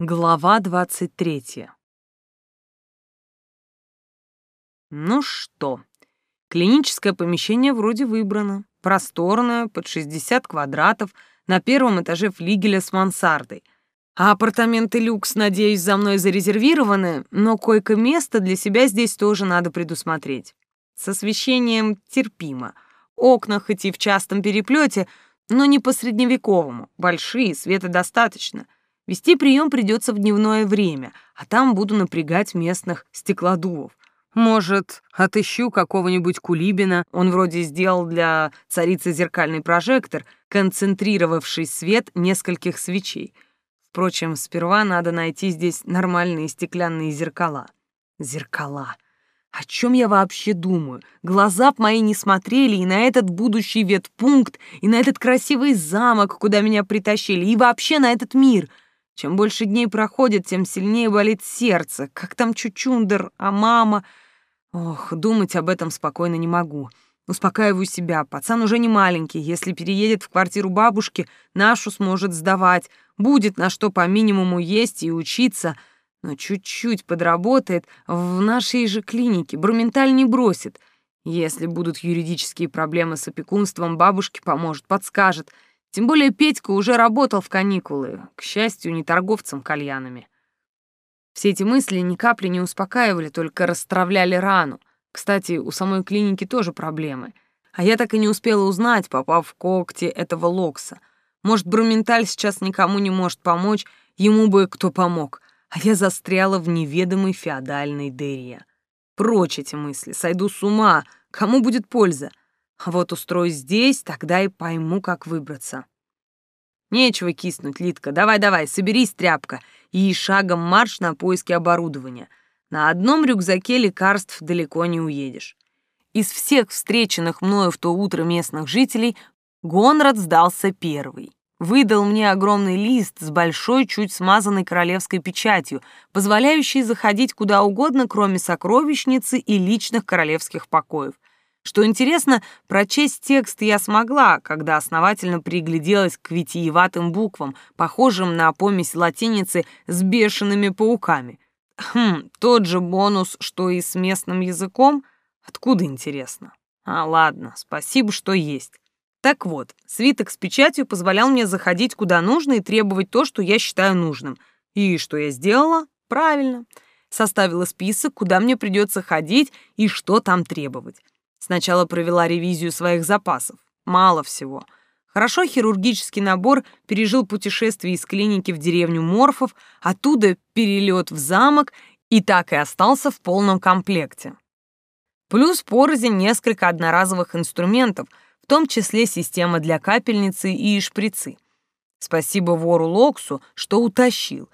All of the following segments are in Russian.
Глава двадцать третья. Ну что, клиническое помещение вроде выбрано. Просторное, под 60 квадратов, на первом этаже флигеля с мансардой. А апартаменты люкс, надеюсь, за мной зарезервированы, но койко-место для себя здесь тоже надо предусмотреть. С освещением терпимо. Окна хоть и в частом переплете, но не по-средневековому. Большие, света достаточно — Вести прием придется в дневное время, а там буду напрягать местных стеклодувов. Может, отыщу какого-нибудь Кулибина, он вроде сделал для царицы зеркальный прожектор, концентрировавший свет нескольких свечей. Впрочем, сперва надо найти здесь нормальные стеклянные зеркала. Зеркала. О чем я вообще думаю? Глаза б мои не смотрели и на этот будущий ветпункт, и на этот красивый замок, куда меня притащили, и вообще на этот мир — чем больше дней проходит, тем сильнее болит сердце. Как там Чучундер, а мама... Ох, думать об этом спокойно не могу. Успокаиваю себя. Пацан уже не маленький. Если переедет в квартиру бабушки, нашу сможет сдавать. Будет на что по минимуму есть и учиться. Но чуть-чуть подработает в нашей же клинике. Брументаль не бросит. Если будут юридические проблемы с опекунством, бабушке поможет, подскажет — тем более Петька уже работал в каникулы, к счастью, не торговцем кальянами. Все эти мысли ни капли не успокаивали, только расстравляли рану. Кстати, у самой клиники тоже проблемы. А я так и не успела узнать, попав в когти этого Локса. Может, Брументаль сейчас никому не может помочь, ему бы кто помог. А я застряла в неведомой феодальной дыре. Прочь эти мысли, сойду с ума, кому будет польза? Вот устроюсь здесь, тогда и пойму, как выбраться. Нечего киснуть, Литка. Давай-давай, соберись, тряпка, и шагом марш на поиски оборудования. На одном рюкзаке лекарств далеко не уедешь. Из всех встреченных мною в то утро местных жителей Гонрад сдался первый. Выдал мне огромный лист с большой, чуть смазанной королевской печатью, позволяющей заходить куда угодно, кроме сокровищницы и личных королевских покоев — что интересно, прочесть текст я смогла, когда основательно пригляделась к витиеватым буквам, похожим на помесь латиницы с бешеными пауками. Хм, тот же бонус, что и с местным языком? Откуда, интересно? А, ладно, спасибо, что есть. Так вот, свиток с печатью позволял мне заходить куда нужно и требовать то, что я считаю нужным. И что я сделала? Правильно. Составила список, куда мне придется ходить и что там требовать. Сначала провела ревизию своих запасов. Мало всего. Хорошо хирургический набор пережил путешествие из клиники в деревню Морфов, оттуда перелет в замок и так и остался в полном комплекте. Плюс порознь несколько одноразовых инструментов, в том числе система для капельницы и шприцы. Спасибо вору Локсу, что утащил.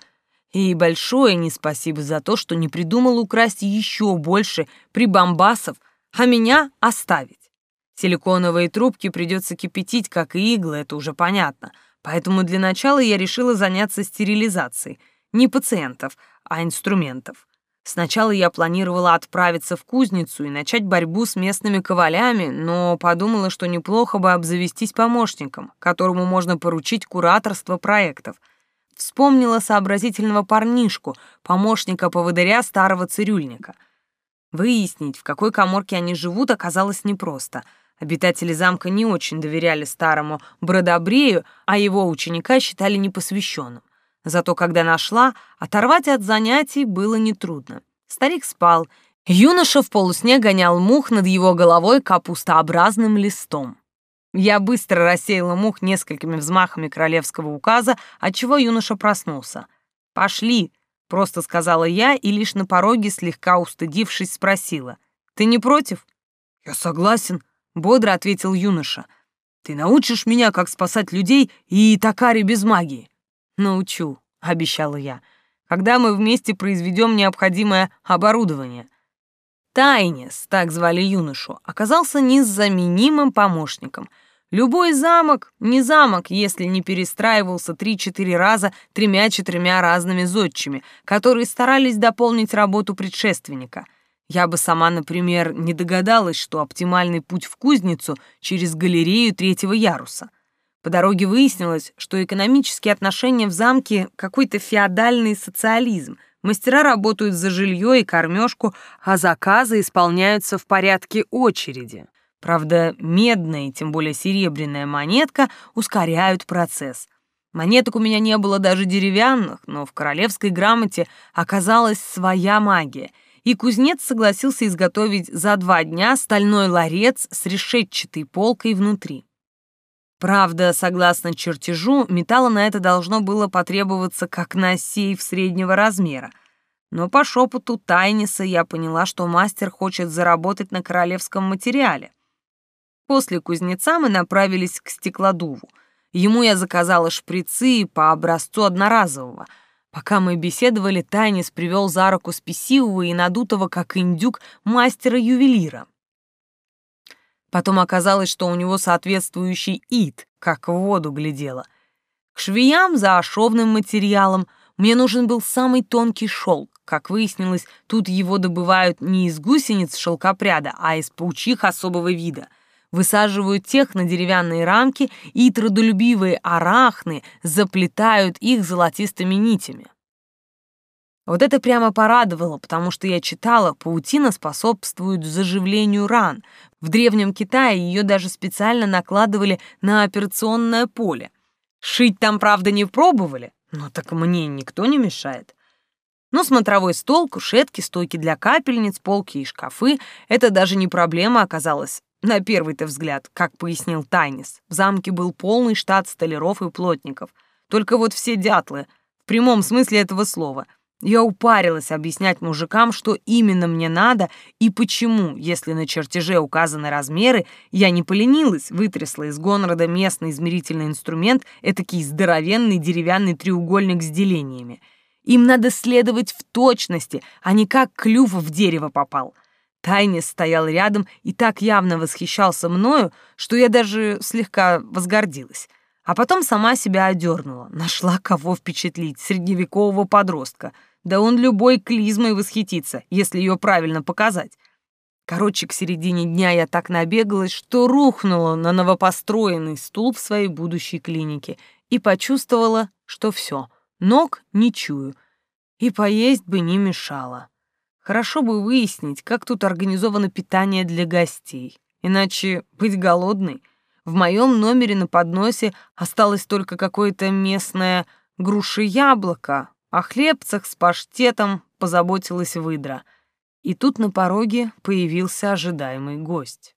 И большое не спасибо за то, что не придумал украсть еще больше прибамбасов, а меня оставить. Силиконовые трубки придется кипятить, как и иглы, это уже понятно. Поэтому для начала я решила заняться стерилизацией. Не пациентов, а инструментов. Сначала я планировала отправиться в кузницу и начать борьбу с местными ковалями, но подумала, что неплохо бы обзавестись помощником, которому можно поручить кураторство проектов. Вспомнила сообразительного парнишку, помощника поводыря старого цирюльника — Выяснить, в какой коморке они живут, оказалось непросто. Обитатели замка не очень доверяли старому Бродобрею, а его ученика считали непосвященным. Зато когда нашла, оторвать от занятий было нетрудно. Старик спал. Юноша в полусне гонял мух над его головой капустообразным листом. Я быстро рассеяла мух несколькими взмахами королевского указа, отчего юноша проснулся. «Пошли!» Просто сказала я и лишь на пороге, слегка устыдившись, спросила. «Ты не против?» «Я согласен», — бодро ответил юноша. «Ты научишь меня, как спасать людей и токари без магии?» «Научу», — обещала я, «когда мы вместе произведем необходимое оборудование». Тайнис, так звали юношу, оказался незаменимым помощником — Любой замок не замок, если не перестраивался три-четыре раза тремя-четырьмя разными зодчими, которые старались дополнить работу предшественника. Я бы сама, например, не догадалась, что оптимальный путь в кузницу через галерею третьего яруса. По дороге выяснилось, что экономические отношения в замке — какой-то феодальный социализм. Мастера работают за жилье и кормежку, а заказы исполняются в порядке очереди. Правда, медная тем более серебряная монетка ускоряют процесс. Монеток у меня не было даже деревянных, но в королевской грамоте оказалась своя магия, и кузнец согласился изготовить за два дня стальной ларец с решетчатой полкой внутри. Правда, согласно чертежу, металла на это должно было потребоваться как на сейф среднего размера. Но по шепоту Тайниса я поняла, что мастер хочет заработать на королевском материале. После кузнеца мы направились к стеклодуву — Ему я заказала шприцы по образцу одноразового. Пока мы беседовали, Тайнис привел за руку спесивого и надутого, как индюк, мастера-ювелира. Потом оказалось, что у него соответствующий ид, как в воду глядела. К швеям за ошовным материалом мне нужен был самый тонкий шелк. Как выяснилось, тут его добывают не из гусениц шелкопряда, а из паучих особого вида — высаживают тех на деревянные рамки, и трудолюбивые арахны заплетают их золотистыми нитями. Вот это прямо порадовало, потому что я читала, паутина способствует заживлению ран. В Древнем Китае ее даже специально накладывали на операционное поле. Шить там, правда, не пробовали, но так мне никто не мешает. Но смотровой стол, кушетки, стойки для капельниц, полки и шкафы — это даже не проблема оказалась. На первый-то взгляд, как пояснил Тайнис, в замке был полный штат столяров и плотников. Только вот все дятлы, в прямом смысле этого слова. Я упарилась объяснять мужикам, что именно мне надо и почему, если на чертеже указаны размеры, я не поленилась, вытрясла из Гонрода местный измерительный инструмент, этакий здоровенный деревянный треугольник с делениями. Им надо следовать в точности, а не как клюв в дерево попал — Тайнис стоял рядом и так явно восхищался мною, что я даже слегка возгордилась. А потом сама себя одернула. Нашла кого впечатлить, средневекового подростка. Да он любой клизмой восхитится, если ее правильно показать. Короче, к середине дня я так набегалась, что рухнула на новопостроенный стул в своей будущей клинике и почувствовала, что все, ног не чую, и поесть бы не мешало. Хорошо бы выяснить, как тут организовано питание для гостей. Иначе быть голодной. В моем номере на подносе осталось только какое-то местное груши-яблоко, о хлебцах с паштетом позаботилась выдра. И тут на пороге появился ожидаемый гость.